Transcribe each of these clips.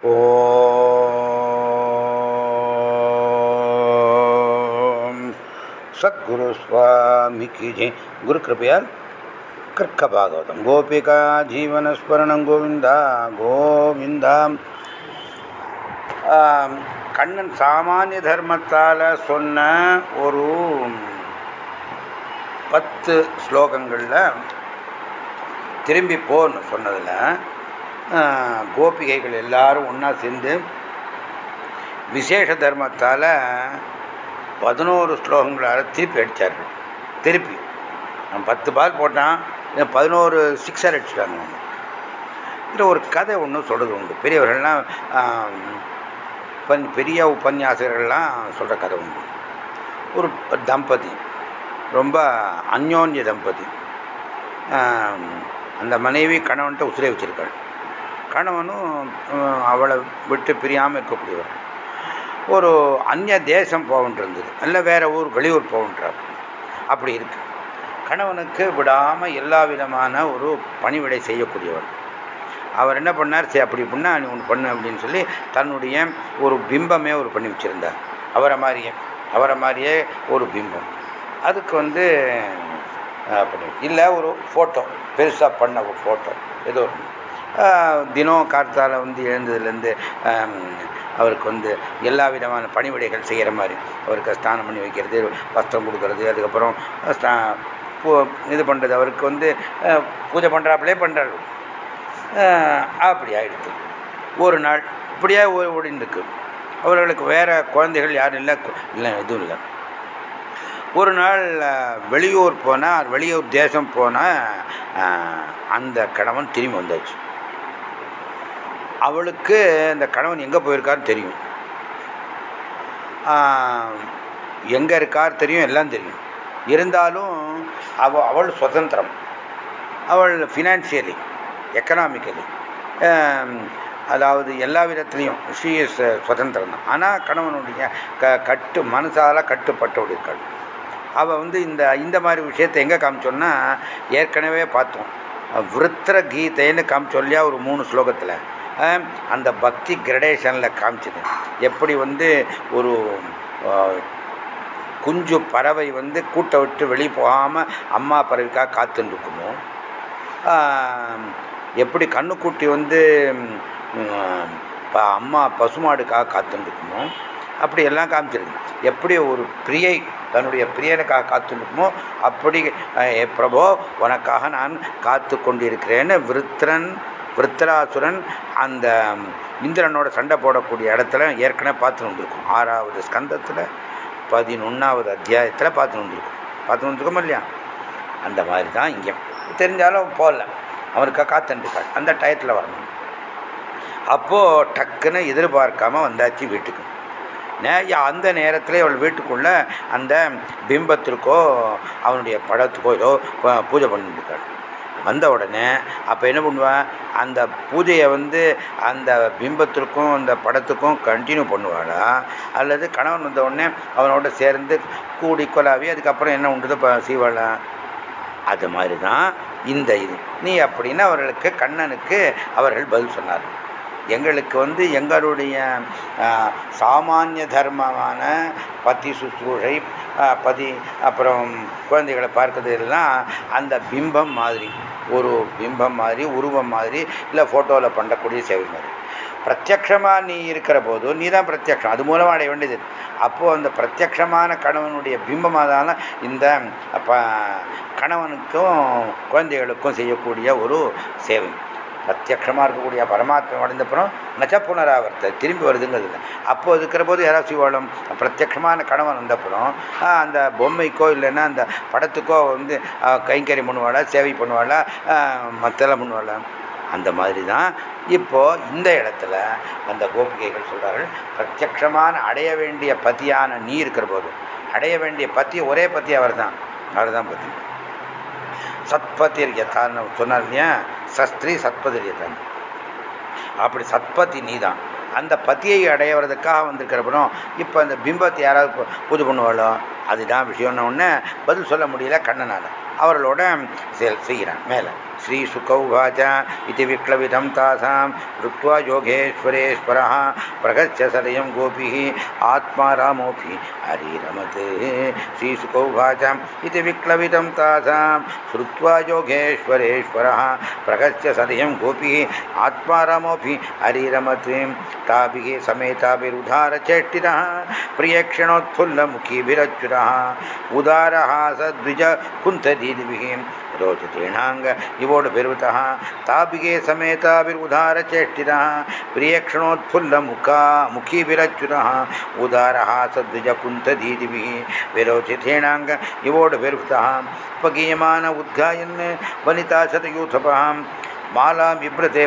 ஓம். சத்குரு சுவாமிக்கு ஜெய். குரு கிருப்பையால் கற்க பாகவதம். கோபிகா ஜீவனஸ்மரணம் கோவிந்தா கோவிந்தா. கண்ணன் சாமானிய தர்மத்தால் சொன்ன ஒரு பத்து ஸ்லோகங்களில் திரும்பி போன்னு சொன்னதில் கோபிகைகள் எல்லாரும் ஒன்றா சேர்ந்து விசேஷ தர்மத்தால் பதினோரு ஸ்லோகங்களால் திருப்பி அடித்தார்கள் திருப்பி. அவன் பத்து பால் போட்டான் பதினோரு சிக்ஸர் அடிச்சிட்டாங்க இதில் ஒரு கதை ஒன்று சொல்கிறது உண்டு. பெரியவர்கள்லாம் பன் பெரிய உபன்யாசகர்கள்லாம் சொல்கிற கதை உண்டு. ஒரு தம்பதி ரொம்ப அந்யோன்ய தம்பதி. அந்த மனைவி கணவன்கிட்ட உசிரை வச்சிருக்காள். கணவனும் அவளை விட்டு பிரியாமல் இருக்கக்கூடியவர். ஒரு அந்நிய தேசம் போகன்ட்டு இல்லை வேறு ஊர் வெளியூர் போகன்றார் அப்படி இருக்கு. கணவனுக்கு விடாமல் எல்லா விதமான ஒரு பணிவிடை செய்யக்கூடியவர். அவர் என்ன பண்ணார்? சரி அப்படி இப்படின்னா நீ ஒன்று பண்ணு அப்படின்னு சொல்லி தன்னுடைய ஒரு பிம்பமே ஒரு பண்ணி வச்சுருந்தார். அவரை மாதிரியே அவரை மாதிரியே ஒரு பிம்பம். அதுக்கு வந்து அப்படி இல்லை ஒரு ஃபோட்டோ பெருசாக பண்ண ஒரு ஃபோட்டோ ஏதோ ஒன்று தினம் கார்த்தால வந்து எழுந்ததுலேருந்து அவருக்கு வந்து எல்லா விதமான பணிவிடைகள் செய்கிற மாதிரி அவருக்கு ஸ்நானம் பண்ணி வைக்கிறது வஸ்திரம் கொடுக்கறது அதுக்கப்புறம் ஸ்நா பூ இது பண்ணுறது. அவருக்கு வந்து பூஜை பண்ணுறாப்புலே பண்ணுறாரு. அப்படி ஆயிடுது ஒரு நாள் இப்படியே ஓ- ஓடின்னு இருக்கு அவர்களுக்கு வேறு குழந்தைகள் யாரும் இல்லை இல்லை எதுவும் இல்லை. ஒரு நாள் வெளியூர் போனால் வெளியூர் தேசம் போனால் அந்த கணவன் திரும்பி வந்தாச்சு. அவளுக்கு இந்த கணவன் எங்கே போயிருக்காருன்னு தெரியும். எங்கே இருக்கார் தெரியும் எல்லாம் தெரியும். இருந்தாலும் அவ அவள் சுதந்திரம். அவள் ஃபினான்ஷியலி எக்கனாமிக்கலி அதாவது எல்லா விதத்துலேயும் ஷீ இஸ் சுதந்திரம் தான். ஆனால் கணவனுடைய க கட்டு மனசால் கட்டுப்பட்டவள் இருக்காள். அவள் வந்து இந்த இந்த மாதிரி விஷயத்தை எங்கே காமிச்சோன்னா ஏற்கனவே பார்த்தோம். விருத்திர கீதைன்னு காமிச்சொல்லியா ஒரு மூணு ஸ்லோகத்தில். அந்த பக்தி கிரடேஷனில் காமிச்சது. எப்படி வந்து ஒரு குஞ்சு பறவை வந்து கூட்டை விட்டு வெளியே போகாமல் அம்மா பறவைக்காக காத்துன்னு இருக்குமோ எப்படி கண்ணுக்குட்டி வந்து ப- அம்மா பசுமாடுக்காக காத்துன்னு இருக்குமோ அப்படி எல்லாம் காமிச்சிருக்கு. எப்படி ஒரு பிரியை தன்னுடைய பிரியனுக்காக காத்துருக்குமோ அப்படி பிரபோ உனக்காக நான் காத்து கொண்டிருக்கிறேன்னு விருத்திரன் விருத்தராசுரன் அந்த இந்திரனோட சண்டை போடக்கூடிய இடத்துல ஏற்கனவே பார்த்து வந்திருக்கும் ஆறாவது ஸ்கந்தத்தில் பதினொன்றாவது அத்தியாயத்தில் பார்த்து வந்திருக்கும் பார்த்து வந்திருக்கோமா இல்லையா? அந்த மாதிரி தான் இங்கே. தெரிஞ்சாலும் போகல. அவனுக்கு காத்துட்டுருக்காள் அந்த டயத்தில் வரணும். அப்போது டக்குன்னு எதிர்பார்க்காம வந்தாச்சு வீட்டுக்கு. நேயா அந்த நேரத்தில் அவள் வீட்டுக்குள்ளே அந்த பிம்பத்திற்கோ அவனுடைய படத்துக்கோ ஏதோ பூஜை பண்ணிட்டு இருக்காள். வந்த உடனே அப்போ என்ன பண்ணுவான்? அந்த பூஜையை வந்து அந்த பிம்பத்திற்கும் அந்த படத்துக்கும் கண்டினியூ பண்ணுவாளா அல்லது கணவன் வந்த உடனே அவனோட சேர்ந்து கூடி கொலாவி அதுக்கப்புறம் என்ன உண்டுதோ செய்வாளா? அது மாதிரி தான் இந்த இது. நீ அப்படின்னு அவர்களுக்கு கண்ணனுக்கு அவர்கள் பதில் சொன்னார்கள். எங்களுக்கு வந்து எங்களுடைய சாமானிய தர்மமான பத்தி சுற்றுரை பதி அப்புறம் குழந்தைகளை பார்க்கறது எல்லாம் அந்த பிம்பம் மாதிரி ஒரு பிம்பம் மாதிரி உருவம் மாதிரி இல்லை ஃபோட்டோவில் பண்ணக்கூடிய சேவை மாதிரி. பிரத்யக்ஷமாக நீ இருக்கிற போது நீ தான் பிரத்யக்ஷம். அது மூலமாக அடைய வேண்டியது. அப்போது அந்த பிரத்யக்ஷமான கணவனுடைய பிம்பமாக தான் இந்த ப கணவனுக்கும் குழந்தைகளுக்கும் செய்யக்கூடிய ஒரு சேவை. பிரத்யக்ஷமாக இருக்கக்கூடிய பரமாத்மா அடைந்தப்புறம் நச்ச புனராவர்த்த திரும்பி வருதுங்கிறது. அப்போ இருக்கிற போது யாராவது சிவாளம் பிரத்யக்ஷமான கணவன் வந்தப்புறம் அந்த பொம்மைக்கோ இல்லைன்னா அந்த படத்துக்கோ வந்து கைங்கறி பண்ணுவாளா சேவை பண்ணுவாளா மற்றெல்லாம் பண்ணுவாளா? அந்த மாதிரி தான் இப்போ இந்த இடத்துல அந்த கோபிகைகள் சொல்கிறார்கள் பிரத்யக்ஷமான அடைய வேண்டிய பத்தியான நீ இருக்கிற போது அடைய வேண்டிய பத்தி ஒரே பத்தி அவர் தான் அவர் தான் பத்தி சத்பதிர் யதான்னு சொன்னார் இல்லையா? சஸ்திரி சத்பதிர் யதான் அப்படி சத்பதி நீ தான் அந்த பத்தியை அடையறதுக்காக வந்திருக்கிறப்பறம் இப்போ அந்த பிம்பத்தை யாராவது பூ- பூஜை பண்ணுவாளோ அதுதான் விஷயம்னு ஒன்று பதில் சொல்ல முடியல கண்ணனால். அவர்களோட செயல் செய்கிறான் மேலே. श्रीसुकौवाच इति विक्लवितं तासां कृत्वा योगेश्वरेश्वरः प्रगच्छ सदयं गोपीः आत्मा रामोऽपि। हरिरमते श्रीसुकौवाच इति विक्लवितं तासां श्रुत्वा योगेश्वरेश्वरः प्रगच्छ सदयं गोपीः आत्मा रामोऽपि। हरिरमते ताभिः समेताभिरुधारचेष्टितः प्रियक्षणोत्फुल्लमुखीभिरच्युतः। उदारः सद्विज कुन्तदीदिभिः रोचतेणाङ्ग इवोड भिर्वतः ताभिगे समेताभिरुदारचेष्टितः प्रियक्षणोत्फुल्लमुखा मुखीभिरच्युतः उदारः सद्विजकुन्तदीदिभिः विरोचितेणाङ्ग इवोड भिर्वतः उपगीयमान उद्गायन् वनिता शतयूथपः माला बिभ्रते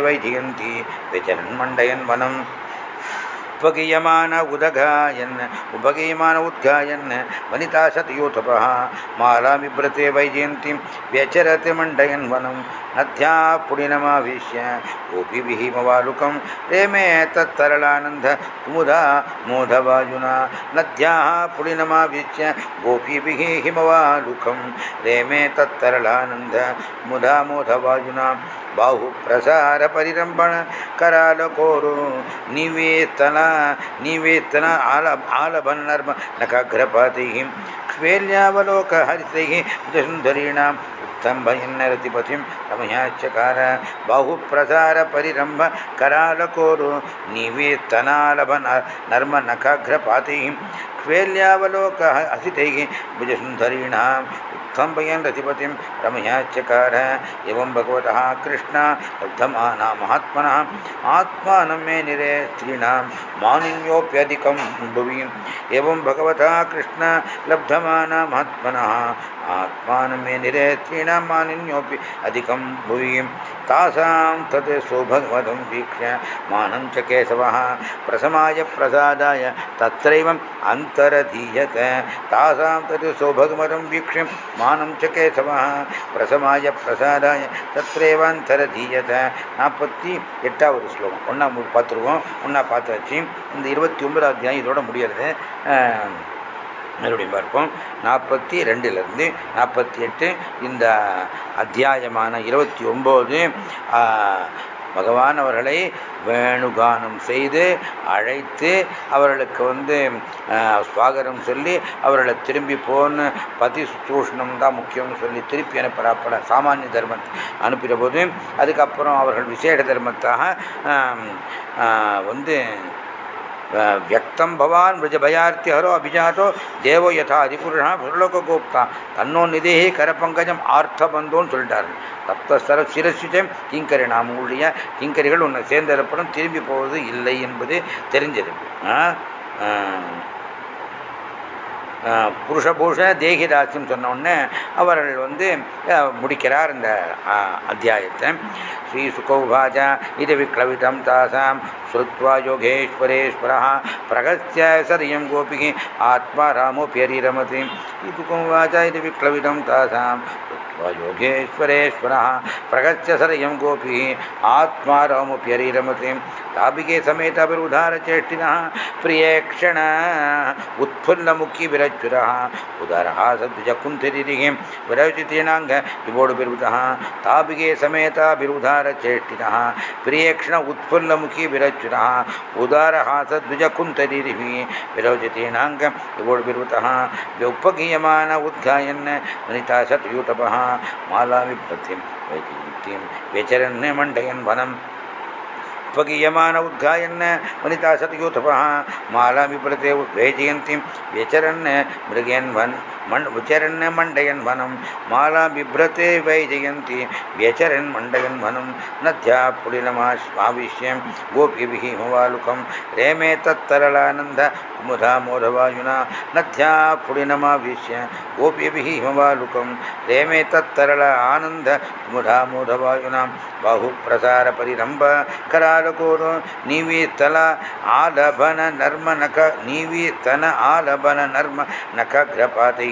உத்வகீயமான உதகாயன் உபகீயமான உத்காயன் வனிதா சதியூதபா மாலாமிபிரத்தே வைஜயந்திம் வியச்சரத் மண்டயன் வனம் நத்யா புடினமாவிஷ்ய கோபிபிஹிமவாலுக்கம் ரேமே தத்தரளானந்த குமுதா மோதவாயுனா நத்யா புடினமாவிஷ்ய கோபிபிஹி ஹிமவாலுக்கம் ரேமே தத்தரளானந்த குமுதா மோதவாயுனா. బాహు ప్రసార పరిరంభణ కరాల కోరు నివేతన నివేతన ఆల ఆలభన్నర్మ నఖగ్రపతి క్వేల్యావలోక హరితై సుందరీణాం స్తంభయన్నరతిపథిం రమయాచకార బాహుప్రసార పరిరంభ కరాల కోరు నివేతనాలభ నర్మ నఖాఘ్రపాతి క్వేల్యావలోక అసితై భుజసుందరీణాం उत्थम्बयन् रतिपतिं रमयाचकार एवं भगवतः कृष्ण लब्धमाना महात्मनः। आत्मानं मे निरे स्त्रीणां मानिन्योऽप्यधिकं भुवि एवं भगवतः कृष्ण लब्धमाना महात्मनः। आत्मानं मे निरे स्त्रीणां मानिन्योऽपि अधिकं भुवि तासां तत् सौभगवतं वीक्ष्य मानं च केशवः प्रसमाय प्रसादाय तत्रैवम् अन्तरधीयत तासां तत् सौभगवतं वीक्ष्य மானம் ச கேசவா பிரசமாய பிரசாதாய தத்ரேவாந்தரதீயத நாற்பத்தி எட்டாவது ஸ்லோகம் ஒன்றா பார்த்துருவோம் ஒன்றா பார்த்தாச்சு இந்த இருபத்தி ஒன்பதாவது அத்தியாயம் இதோட முடியறது மறுபடியும் பார்ப்போம் நாற்பத்தி ரெண்டுலேருந்து நாற்பத்தி எட்டு இந்த அத்தியாயமான இருபத்தி ஒம்பது பகவான் அவர்களை வேணுகானம் செய்து அழைத்து அவர்களுக்கு வந்து சுவாகரம் சொல்லி அவர்களை திரும்பி போன்னு பதி சுத்தூஷணம் தான் முக்கியம்னு சொல்லி திருப்பி அனுப்புகிறாப்பட சாமானிய தர்மத்தை அனுப்பின போது அதுக்கப்புறம் அவர்கள் விசேட தர்மத்தாக வந்து வியக்தம் பவான் விரஜபயார்த்தி ஹரோ அபிஜாத்தோ தேவோ யதா அதிபுருஷா புரலோகோப்தா தன்னோன் நிதேகி கரபங்கஜம் ஆர்த்தபந்தோன்னு சொல்லிட்டாரு. தப்தஸ்தர சிரசிஜம் கிங்கரி நாம் உடைய கிங்கரிகள் உன்னை சேர்ந்தப்புறம் திரும்பி போவது இல்லை என்பது தெரிஞ்சது. புருஷபூஷ தேகிதாசியம் சொன்னோடனே அவர்கள் வந்து முடிக்கிறார் இந்த அத்தியாயத்தை. ஸ்ரீ சுகௌபாஜா இது விக்ளவிதம் தாசாம் ஸ்ருத்வா யோகேஸ்வரேஸ்வர பிரகசிய சரியம் கோபிகி ஆத்மா ராமோ ராமோபியரிரமதி இது கோவாஜா இது விக்ளவிதம் தாசாம். योगेश्वरेश्वरः प्रगच्छ सरयं गोपी आत्मा रामीरमती ताबिके समेत अभिधार चेष्टि प्रिय क्षण रमप्यरीरमतिं ताभिके समेतभिरुदारचेष्टिनः प्रियेक्षण उत्फुल्लमुखिविरच्युरः उदरः सद्विजकुन्थिरिः विरचितीनाङ्ग विभोडुभिरुतः ताभिके समेताभिरुदारचेष्टिनः प्रियेक्षण उत्फुल्लमुखिविरच्युरः उदारः सद्विजकुन्थिरिः विरचितीनाङ्ग विभोडुभिरुतः व्यौपगीयमान उद्घायन वनिता सतयूतपहा मालाविभ्रतिं वैकीर्तिं व्यचरन् मण्डयन् वनम् उपगीयमान उद्घायन् वनिता शतयूथपः माला विप्रते वेजयन्तीं व्यचरन् मृगयन् वन् मण् विचरन् मण्डयन् वनं माला बिभ्रते वैजयन्ति व्यचरन् मण्डयन् वनं नद्या पुलिनमाविश्य गोपीभिः हिमवालुकं रेमे तत्तरलानन्द कुमुधा मोधवायुना नद्या पुलिनमाविश्य गोपीभिः हिमवालुकं रेमे तत्तरल आनन्द कुमुधा मोधवायुना बाहुप्रसारपरिरम्भ करालकोरो ಆಲಗೂರು ನೀವೀತಲ ಆಲಭನ ನರ್ಮನಕ ನೀವೀತನ ಆಲಭನ ನರ್ಮ ನಖಗ್ರಪಾತಿ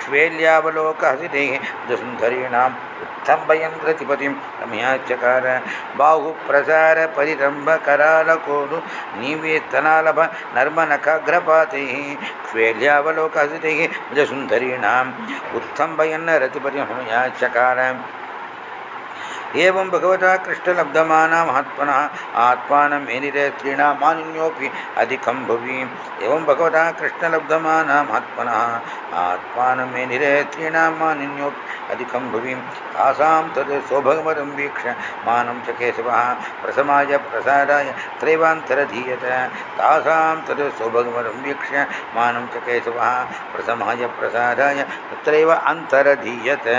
ಕ್ಷೇಲ್ಯಾವಲೋಕ ಹಸಿತೆ ದುಸುಂಧರೀಣಾಂ उत्थम्बयन्द्रतिपतिं रम्याचकार बाहुप्रसारपरिरम्भकरालकोदु नीवेत्तनालभ नर्मनखाग्रपातैः क्वेल्यावलोकहसितैः मृजसुन्दरीणाम् उत्थम्बयन्न रतिपतिं रम्याचकार। एवं भगवता कृष्णलब्धमाना महात्मनः आत्मानं मेनिरे स्त्रीणां मानिन्योऽपि अधिकं भुवि एवं भगवता कृष्णलब्धमाना महात्मनः आत्मानं मेनिरे स्त्रीणां मानिन्योऽपि अधिकं भुवि तासां तद् सौभगमदं वीक्ष्य मानं च केशवः प्रसमाय प्रसादाय त्रैवान्तरधीयत तासां तद् सौभगमदं वीक्ष्य मानं च केशवः பிரசமாய பிரசாதாய தத்தைவ அந்தரதீயத்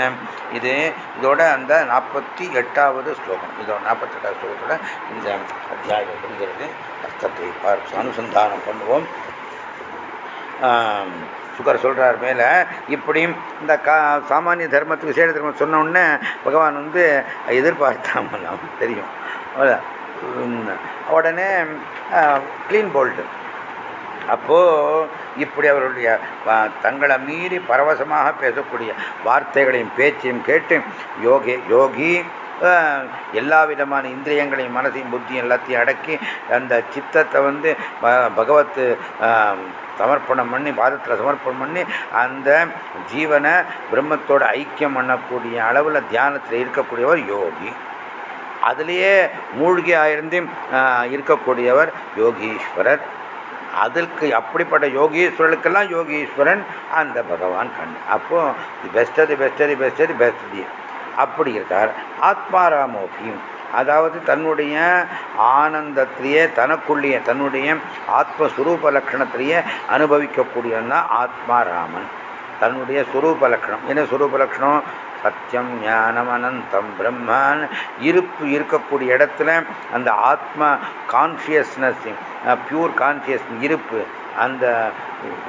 இது இதோட அந்த நாற்பத்தி எட்டாவது ஸ்லோகம். இதோ நாற்பத்தி எட்டாவது ஸ்லோகத்தோட இந்த அத்தியாயம் முடிகிறது அர்த்தத்தை பார்த்து அனுசந்தானம் பண்ணுவோம். சுகர் சொல்கிறார் மேலே இப்படியும் இந்த கா சாமானிய தர்மத்துக்கு விசேட தர்மம் சொன்ன உடனே பகவான் வந்து எதிர்பார்த்தாமல் தெரியும். உடனே கிளீன் போல்டு அப்போது இப்படி அவருடைய தங்களை மீறி பரவசமாக பேசக்கூடிய வார்த்தைகளையும் பேச்சையும் கேட்டு யோகி யோகி எல்லா விதமான இந்திரியங்களையும் மனசையும் புத்தியும் எல்லாத்தையும் அடக்கி அந்த சித்தத்தை வந்து பகவத்து சமர்ப்பணம் பண்ணி பாதத்தில் சமர்ப்பணம் பண்ணி அந்த ஜீவனை பிரம்மத்தோட ஐக்கியம் பண்ணக்கூடிய அளவில் தியானத்தில் இருக்கக்கூடியவர் யோகி. அதுலேயே மூழ்கி இருக்கக்கூடியவர் யோகீஸ்வரர். அதற்கு அப்படிப்பட்ட யோகீஸ்வரனுக்கெல்லாம் யோகீஸ்வரன் அந்த பகவான் கண். அப்போ the best the best the best the best the அப்படி இருக்கார். ஆத்மாராமோபியும் அதாவது தன்னுடைய ஆனந்தத்திலேயே தனக்குள்ளேயே தன்னுடைய ஆத்மஸ்வரூப லக்ஷணத்திலேயே அனுபவிக்கக்கூடியவன் தான் ஆத்மாராமன். தன்னுடைய சுரூப லக்ஷணம் என்ன சுரூப லக்ஷணம் சத்தியம் ஞானம் அனந்தம் பிரம்மன். இருப்பு இருக்கக்கூடிய இடத்துல அந்த ஆத்மா கான்சியஸ்னஸ் பியூர் கான்சியஸ் இருப்பு. அந்த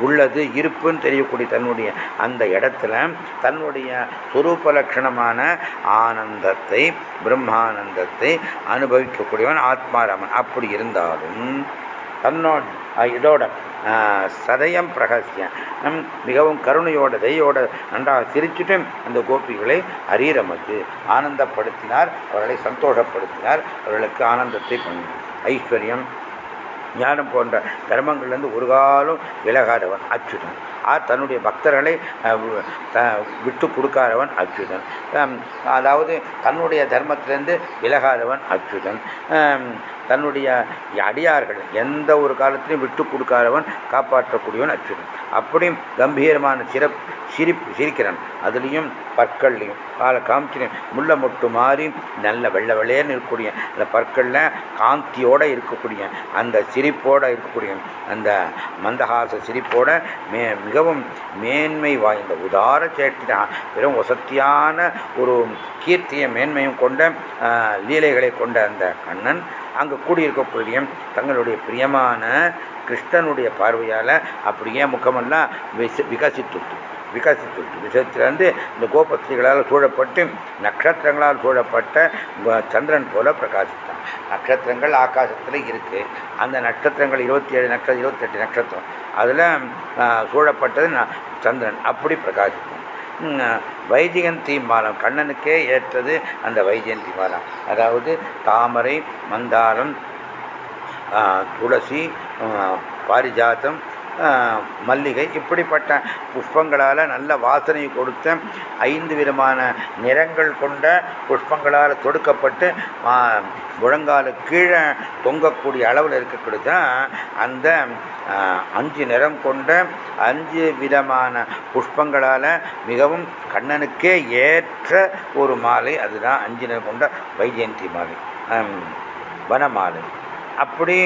உள்ளது இருப்புன்னு தெரியக்கூடிய தன்னுடைய அந்த இடத்துல தன்னுடைய சுரூப லட்சணமான ஆனந்தத்தை பிரம்மானந்தத்தை அனுபவிக்கக்கூடியவன் ஆத்மாராமன். அப்படி இருந்தாலும் தன்னோட இதோட சதயம் பிரகசிய மிகவும் கருணையோட தையோட நன்றாக சிரிச்சுட்டு அந்த கோபிகளை அரீரமத்து ஆனந்தப்படுத்தினார் அவர்களை சந்தோஷப்படுத்தினார் அவர்களுக்கு ஆனந்தத்தை பண்ணி ஐஸ்வர்யம் ஞானம் போன்ற கர்மங்கள்லேருந்து ஒரு காலம் விலகாதவன் அச்சுதன். ஆ தன்னுடைய பக்தர்களை விட்டு கொடுக்காதவன் அச்சுதன். அதாவது தன்னுடைய தர்மத்திலேருந்து விலகாதவன் அச்சுதன். தன்னுடைய அடியார்கள் எந்த ஒரு காலத்திலையும் விட்டு கொடுக்காதவன் காப்பாற்றக்கூடியவன் அச்சுதன் அப்படியும் கம்பீரமான சிறப்பு சிரிப்பு சிரிக்கிறான் அதுலேயும் பற்கள்லையும் கால காமிச்சிலையும் முள்ள மொட்டு மாறி நல்ல வெள்ளை வெள்ளையன்னு இருக்கக்கூடிய அந்த பற்களில் காந்தியோடு இருக்கக்கூடிய அந்த சிரிப்போடு இருக்கக்கூடிய அந்த மந்தஹாச சிரிப்போட மே மிகவும் மேன்மை வாய்ந்த உதார சேட்டிதான் வெறும் வசத்தியான ஒரு கீர்த்திய மேன்மையும் கொண்ட லீலைகளை கொண்ட அந்த கண்ணன் அங்கே கூடியிருக்கக்கூடிய தங்களுடைய பிரியமான கிருஷ்ணனுடைய பார்வையால் அப்படியே முகமெல்லாம் விச விகசித்துட்டு விகசித்துட்டு விசத்திலிருந்து இந்த கோபத்திரிகளால் சூழப்பட்டு நட்சத்திரங்களால் சூழப்பட்ட சந்திரன் போல பிரகாசித்தான். நட்சத்திரங்கள் ஆகாசத்தில் இருக்குது அந்த நட்சத்திரங்கள் இருபத்தி ஏழு நட்சத்திரம் இருபத்தெட்டு நட்சத்திரம். அதில் சூழப்பட்டது சந்திரன். அப்படி பிரகாசித்தான். வைஜெயந்தி மாலம் கண்ணனுக்கே ஏற்றது அந்த வைஜயந்தி மாலம் அதாவது தாமரை மந்தாரம் துளசி பாரிஜாத்தம் மல்லிகை. இப்படிப்பட்ட புஷ்பங்களால் நல்ல வாசனை கொடுத்த ஐந்து விதமான நிறங்கள் கொண்ட புஷ்பங்களால் தொடுக்கப்பட்டு முழங்கால கீழே தொங்கக்கூடிய அளவில் இருக்கக்கூடிய தான் அந்த அஞ்சு நிறம் கொண்ட அஞ்சு விதமான புஷ்பங்களால் மிகவும் கண்ணனுக்கே ஏற்ற ஒரு மாலை அதுதான். அஞ்சு நிறம் கொண்ட வைஜெயந்தி மாலை. வனமாலை. அப்படி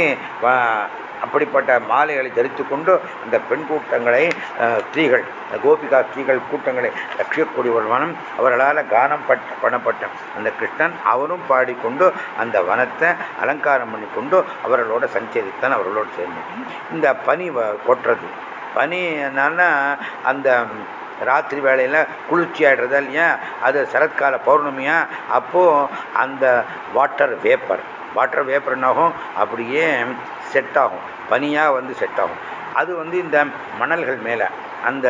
அப்படிப்பட்ட மாலைகளை தரித்து கொண்டு அந்த பெண் கூட்டங்களை ஸ்திரீகள் கோபிகா ஸ்திரீகள் கூட்டங்களை ரட்சிக்கக்கூடிய வனம். அவர்களால் கானம் பட்ட பண்ணப்பட்ட அந்த கிருஷ்ணன் அவரும் பாடிக்கொண்டு அந்த வனத்தை அலங்காரம் பண்ணி கொண்டு அவர்களோட சஞ்சரித்தான் அவர்களோடு சேர்ந்து. இந்த பனி கொட்டுறது. பனி என்னன்னா அந்த ராத்திரி வேலையில் குளிர்ச்சி ஆகிடுறதா இல்லையா? அது சரத்கால பௌர்ணமியா? அப்போது அந்த வாட்டர் வேப்பர் வாட்டர் வேப்பர் என்னாகும் அப்படியே செட் ஆகும் பனியாக வந்து செட் ஆகும் அது வந்து இந்த மணல்கள் மேலே அந்த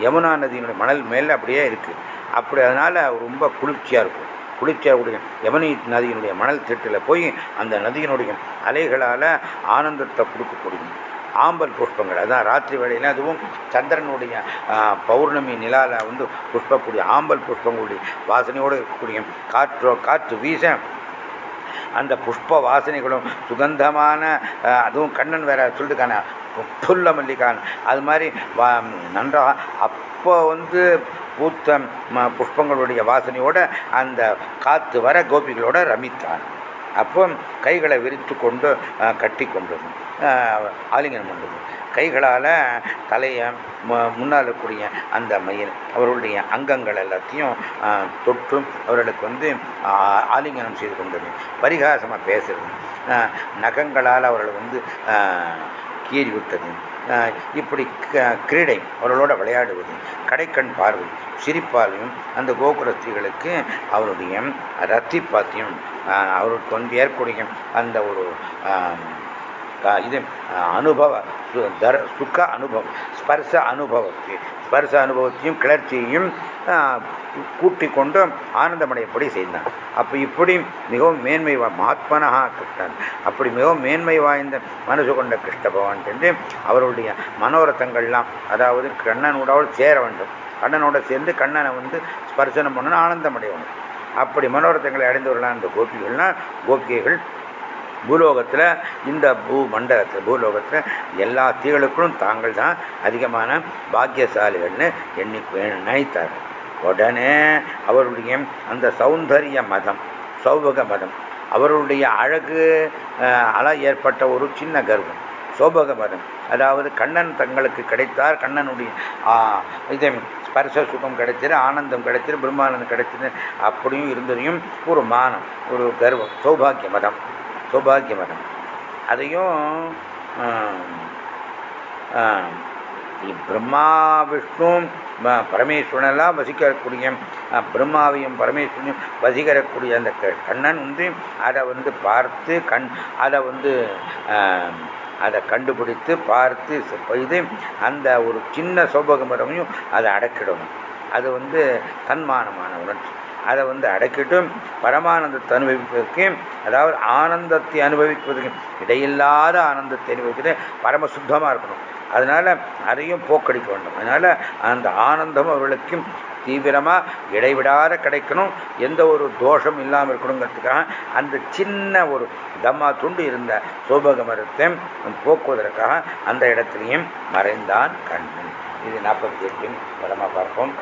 யமுனா நதியினுடைய மணல் மேலே அப்படியே இருக்குது அப்படி அதனால் ரொம்ப குளிர்ச்சியாக இருக்கும். குளிர்ச்சியாக கூடிய யமுனை நதியினுடைய மணல் திட்டில் போய் அந்த நதியினுடைய அலைகளால் ஆனந்தத்தை கொடுக்கக்கூடிய ஆம்பல் புஷ்பங்கள் அதான் ராத்திரி வேளையில் அதுவும் சந்திரனுடைய பௌர்ணமி நிலாவில் வந்து புஷ்பக்கூடிய ஆம்பல் புஷ்பங்களுடைய வாசனையோடு இருக்கக்கூடிய காற்றோ காற்று வீச அந்த புஷ்ப வாசனைகளும் சுகந்தமான அதுவும் கண்ணன் வேற சொல்லிட்டுக்கான புல்ல மல்லிகான் அது மாதிரி நன்றாக அப்போ வந்து பூத்த புஷ்பங்களுடைய வாசனையோட அந்த காற்று வர கோபிகளோட ரமித்தான். அப்போ கைகளை விரித்து கொண்டு கட்டி கொண்டு ஆலிங்கனம் பண்ணுது கைகளால் தலையை முன்னால் இருக்கக்கூடிய அந்த மயில் அவர்களுடைய அங்கங்கள் எல்லாத்தையும் தொற்றும் அவர்களுக்கு வந்து ஆலிங்கனம் செய்து கொண்டது. பரிகாசமாக பேசுறது. நகங்களால் அவர்கள் வந்து கீறி விட்டது. இப்படி கிரீடை அவர்களோட விளையாடுவது கடைக்கண் பார்வை சிரிப்பாலையும் அந்த கோகுல ஸ்திரீகளுக்கு அவருடைய ரத்தி பாத்தியம் அவருக்கு வந்து ஏற்புடைய அந்த ஒரு இது அனுபவ தர சுக அனுபவம் ஸ்பர்ச அனுபவத்தை ஸ்பர்ச அனுபவத்தையும் கிளர்ச்சியையும் கூட்டி கொண்டு ஆனந்தமடையப்படி செய்தான் அப்போ இப்படி மிகவும் மேன்மை மகாத்மனகா கிருஷ்ணன் அப்படி மிகவும் மேன்மை வாய்ந்த மனசு கொண்ட கிருஷ்ண பகவான் என்று அவருடைய மனோரத்தங்கள்லாம் அதாவது கண்ணனோட சேர வேண்டும் கண்ணனோட சேர்ந்து கண்ணனை வந்து ஸ்பர்சனம் பண்ணணும் ஆனந்தம் அடையணும் அப்படி மனோரத்தங்களை அடைந்தவர்களான இந்த கோபிகள்லாம் கோபிகைகள் பூலோகத்தில் இந்த பூ மண்டலத்தில் பூலோகத்தில் எல்லா தீகளுக்கும் தாங்கள் தான் அதிகமான பாக்கியசாலிகள்னு எண்ணி நினைத்தார்கள். உடனே அவருடைய அந்த சௌந்தரிய மதம் சௌபக மதம் அவருடைய அழகு அல ஏற்பட்ட ஒரு சின்ன கர்வம் சோபக மதம். அதாவது கண்ணன் தங்களுக்கு கிடைத்தார் கண்ணனுடைய இது ஸ்பர்ச சுகம் கிடைச்சிரு ஆனந்தம் கிடைச்சிரு பிரம்மானந்தம் கிடைச்சிரு அப்படியும் இருந்ததையும் ஒரு மானம் ஒரு கர்வம் சௌபாகிய மதம். சௌபாகிய அதையும் பிரம்மா விஷ்ணு பரமேஸ்வரனெல்லாம் வசிக்கக்கூடிய பிரம்மாவையும் பரமேஸ்வரனையும் வசிக்கக்கூடிய அந்த கண்ணன் வந்து அதை வந்து பார்த்து கண் அதை வந்து அதை கண்டுபிடித்து பார்த்து இது அந்த ஒரு சின்ன சோபகமரமையும் அதை அடக்கிடணும். அது வந்து தன்மானமான உணர்ச்சி. அதை வந்து அடக்கிட்டும் பரமானந்தத்தை அனுபவிப்பதற்கு அதாவது ஆனந்தத்தை அனுபவிப்பதற்கு இடையில்லாத ஆனந்தத்தை அனுபவிக்கிறது பரம சுத்தமாக இருக்கணும். அதனால் அதையும் போக்கடிக்க வேண்டும். அதனால் அந்த ஆனந்தம் அவர்களுக்கு தீவிரமாக இடைவிடாத கிடைக்கணும். எந்த ஒரு தோஷம் இல்லாமல் இருக்கணுங்கிறதுக்காக அந்த சின்ன ஒரு தம்மா துண்டு இருந்த சோபக மரத்தை போக்குவதற்காக அந்த இடத்துலையும் மறைந்தான் கண்ணன். இது நாற்பத்தி எட்டின் படமாக பார்ப்போம்.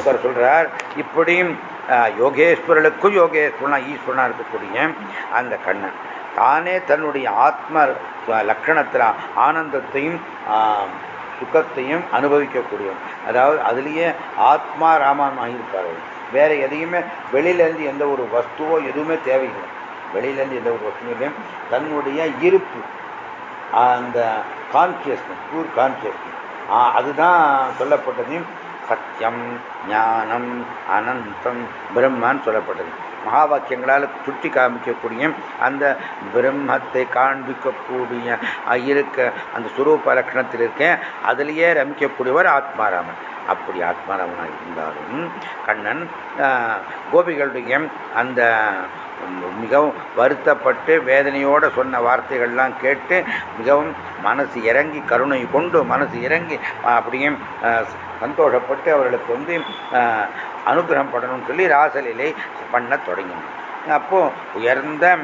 இவர் சொல்றார். இப்படியும் யோகேஸ்வரலுக்கும் யோகேஸ்வரனா ஈஸ்வரனா இருக்கக்கூடிய அந்த கண்ணன். தானே தன்னுடைய ஆத்ம லக்ஷணத்தில் ஆனந்தத்தையும் சுகத்தையும் அனுபவிக்கக்கூடியவன். அதாவது அதுலேயே ஆத்மா ராமன் இருப்பார் வேற எதையுமே வெளியிலேருந்து எந்த ஒரு வஸ்துவோ எதுவுமே தேவையில்லை. வெளியிலேருந்து எந்த ஒரு வஸ்துவும் தன்னுடைய இருப்பு அந்த கான்சியஸ்னஸ் பியூர் கான்சியஸ்னஸ் அதுதான் சொல்லப்பட்டதையும் சத்தியம் ஞானம் அனந்தம் பிரம்மன்னு சொல்லப்பட்டது. மகா வாக்கியங்களால் சுட்டி காமிக்கக்கூடிய அந்த பிரம்மத்தை காண்பிக்கக்கூடிய இருக்க அந்த சுரூப லக்ஷணத்தில் இருக்க அதிலேயே ரமிக்கக்கூடியவர் ஆத்மாராமன். அப்படி ஆத்மாராமனாக இருந்தாலும் கண்ணன் கோபிகளுடைய அந்த மிகவும் வருத்தப்பட்டு வேதனையோடு சொன்ன வார்த்தைகள்லாம் கேட்டு மிகவும் மனசு இறங்கி கருணை கொண்டு மனசு இறங்கி அப்படியும் சந்தோஷப்பட்டு அவர்களுக்கு வந்து அனுகிரகம் பண்ணணும்னு சொல்லி ராசலிலை பண்ண தொடங்கினான் அப்போது உயர்ந்த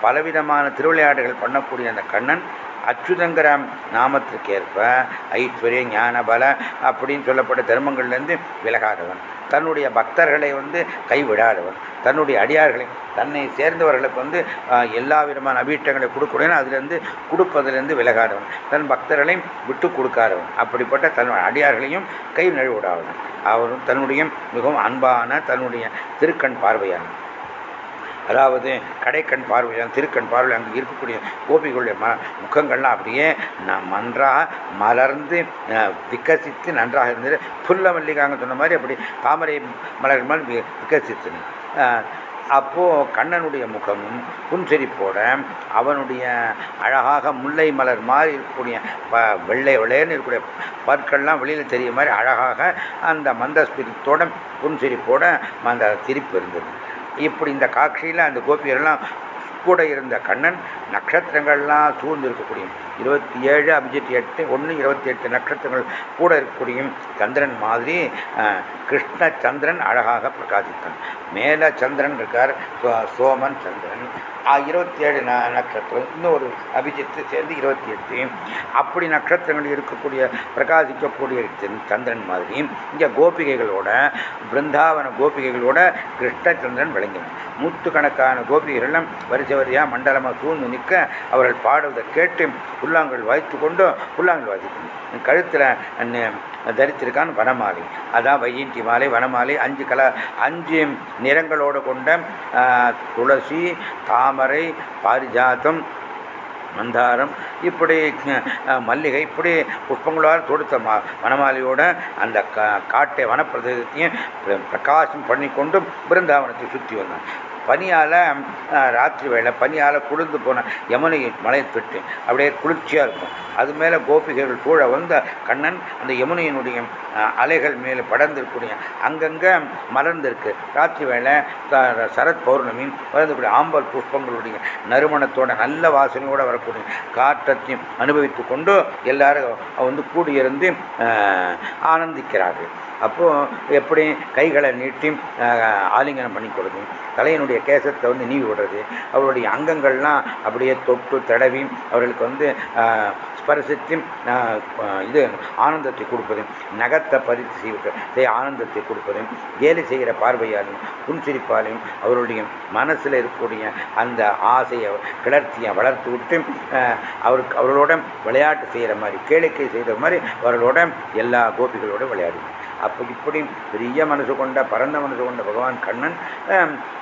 பலவிதமான திருவிளையாட்டுகள் பண்ணக்கூடிய அந்த கண்ணன் அச்சுதங்கிற நாமத்திற்கு ஏற்ப ஐஸ்வர்ய ஞான பல அப்படின்னு சொல்லப்பட்ட தர்மங்கள்லேருந்து விலகாதவன். தன்னுடைய பக்தர்களை வந்து கைவிடாதவன். தன்னுடைய அடியார்களை தன்னை சேர்ந்தவர்களுக்கு வந்து எல்லா விதமான அபீட்டங்களை கொடுக்கணும். அதுலேருந்து கொடுப்பதிலிருந்து விலகாதவன். தன் பக்தர்களையும் விட்டு கொடுக்காதவன். அப்படிப்பட்ட தன் அடியார்களையும் கை நழுவிடாதவன் அவரும் தன்னுடைய மிகவும் அன்பான தன்னுடைய திருக்கண் பார்வையான அதாவது கடைக்கண் பார்வையான் திருக்கண் பார்வையில் அங்கே இருக்கக்கூடிய கோபிகளுடைய ம முகங்கள்லாம் அப்படியே நான் நன்றாக மலர்ந்து விகசித்து நன்றாக இருந்தது. புல்ல மல்லிகாங்க சொன்ன மாதிரி அப்படி தாமரை மலர் மாதிரி விகசித்து அப்போது கண்ணனுடைய முகமும் புன்சிரிப்போட அவனுடைய அழகாக முல்லை மலர் மாதிரி இருக்கக்கூடிய ப வெள்ளை வெள்ளையன்னு இருக்கக்கூடிய பற்கள்லாம் வெளியில் தெரிய மாதிரி அழகாக அந்த மந்தஸ்பிரித்தோட புன்சிரிப்போட அந்த சிரிப்பு இருந்தது. இப்படி இந்த காட்சியில் அந்த கோபியரெல்லாம் கூட இருந்த கண்ணன் நட்சத்திரங்கள்லாம் சூழ்ந்து இருக்கக்கூடிய இருபத்தி ஏழு அபிஜித் எட்டு ஒன்று இருபத்தி எட்டு நட்சத்திரங்கள் கூட இருக்கக்கூடிய சந்திரன் மாதிரி கிருஷ்ண சந்திரன் அழகாக பிரகாசித்தான். மேலே சந்திரன் இருக்கார் சோமன் சந்திரன். இருபத்தி ஏழு நட்சத்திரம் இன்னொரு அபிஜித்து சேர்ந்து இருபத்தி எட்டு. அப்படி நட்சத்திரங்கள் இருக்கக்கூடிய பிரகாசிக்கக்கூடிய சந்திரன் மாதிரி இங்கே கோபிகைகளோட பிருந்தாவன கோபிகைகளோட கிருஷ்ணச்சந்திரன் விளங்கினான் நூற்றுக்கணக்கான கோபிகைகள்லாம் வரிசை வரியாக மண்டலமாக சூழ்ந்து நிற்க அவர்கள் பாடுவதை கேட்டு புல்லாங்கல் வாய்த்து கொண்டு புல்லாங்கல் வாசிக்கணும் கழுத்தில் தரித்திருக்கான் வனமாலை. அதான் வையந்தி மாலை வனமாலை. அஞ்சு கல அஞ்சு நிறங்களோடு கொண்ட துளசி தாமரை பாரிஜாத்தம் மந்தாரம். இப்படி மல்லிகை இப்படி புஷ்பங்களால் தொடுத்த மா வனமாலையோட அந்த காட்டை வனப்பிரதேசத்தையும் பிரகாசம் பண்ணி கொண்டு பிருந்தாவனத்தை சுற்றி வந்தான். பனியால் ராத்திரி வேலை பனியால் குளிர்ந்து போன யமுனை மலையை தொட்டு அப்படியே குளிர்ச்சியாக இருக்கும். அது மேலே கோபிகைகள் கூட வந்த கண்ணன் அந்த யமுனையினுடைய அலைகள் மேலே படர்ந்திருக்கூடிய அங்கங்கே மலர்ந்திருக்கு. ராத்திரி வேலை சரத் பௌர்ணமி வளர்ந்துக்கூடிய ஆம்பல் புஷ்பங்களுடைய நறுமணத்தோட நல்ல வாசனையோடு வரக்கூடிய காற்றத்தையும் அனுபவித்து கொண்டு எல்லாரும் வந்து கூடியிருந்து ஆனந்திக்கிறார்கள். அப்போது எப்படி கைகளை நீட்டி ஆலிங்கனம் பண்ணி கொடுக்கும் தலையினுடைய கேசத்தை வந்து நீவி விடுறது அவருடைய அங்கங்கள்லாம் அப்படியே தொட்டு தடவி அவர்களுக்கு வந்து ஸ்பரிசித்து இது ஆனந்தத்தை கொடுப்பது நகத்தை பறித்து செய்வது ஆனந்தத்தை கொடுப்பது கேலி செய்கிற பார்வையாலும் புன்சிரிப்பாலையும் அவருடைய மனசில் இருக்கக்கூடிய அந்த ஆசையை கிளர்ச்சியை வளர்த்து விட்டு அவருக்கு அவர்களோட விளையாட்டு செய்கிற மாதிரி கேளிக்கை செய்கிற மாதிரி அவர்களோட எல்லா கோபிகளோட விளையாடுவோம் அப்போ இப்படி பெரிய மனசு கொண்ட பரந்த மனசு கொண்ட பகவான் கண்ணன்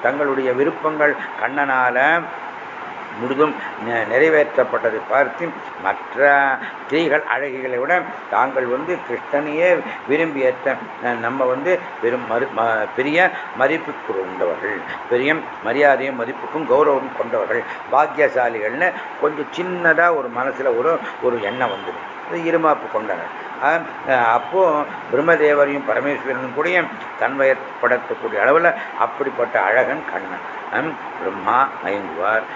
தங்களுடைய விருப்பங்கள் கண்ணனால் முழுதும் நிறைவேற்றப்பட்டதை பார்த்து மற்ற ஸ்திரீகள் அழகிகளை விட தாங்கள் வந்து கிருஷ்ணனையே விரும்பி ஏற்ற நம்ம வந்து பெரும் மறு பெரிய மதிப்புக்கு கொண்டவர்கள் பெரிய மரியாதையும் மதிப்புக்கும் கௌரவம் கொண்டவர்கள் பாக்கியசாலிகள்னு கொஞ்சம் சின்னதாக ஒரு மனசில் ஒரு ஒரு எண்ணம் வந்தது இருமாப்பு கொண்டனர். அப்போது பிரம்மதேவரையும் பரமேஸ்வரனும் கூடயும் தன்மயப்படுத்தக்கூடிய அளவில் அப்படிப்பட்ட அழகன் கண்ணன். பிரம்மா மயங்குவார்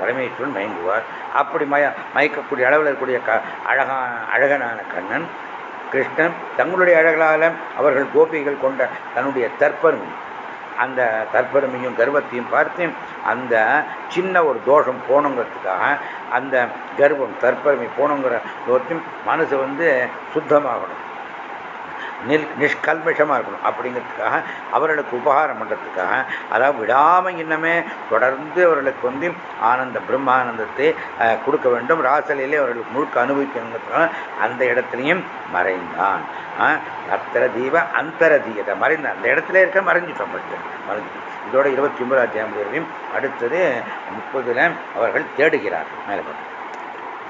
பரமேஸ்வரன் மயங்குவார். அப்படி மய மயக்கக்கூடிய அளவில் இருக்கக்கூடிய க அழகான அழகனான கண்ணன் கிருஷ்ணன் தங்களுடைய அழகலால் அவர்கள் கோபிகள் கொண்ட தன்னுடைய தற்பெருமை. அந்த தற்பெருமையும் கர்வத்தையும் பார்த்து அந்த சின்ன ஒரு தோஷம் போகணுங்கிறதுக்காக அந்த கர்வம் தற்பெருமை போகணுங்கிற தோற்றம் மனசு வந்து சுத்தமாகணும். நில் நிஷ்கல்மிஷமாக இருக்கணும். அப்படிங்கிறதுக்காக அவர்களுக்கு உபகாரம் பண்ணுறதுக்காக அதாவது விடாமல் இன்னமே தொடர்ந்து அவர்களுக்கு வந்து ஆனந்த பிரம்மானந்தத்தை கொடுக்க வேண்டும். ராசலையிலே அவர்களுக்கு முழுக்க அனுபவிக்கணுங்கிறதுக்காக அந்த இடத்துலையும் மறைந்தான். அத்தர தீப அந்தர தீயத்தை மறைந்தான். அந்த இடத்துல இருக்க மறைஞ்சிட்டோம் பட்டு மறைஞ்சு இதோட இருபத்தி ஒன்பதாம் தேதி அடுத்தது முப்பதுல அவர்கள் தேடுகிறார் மேலே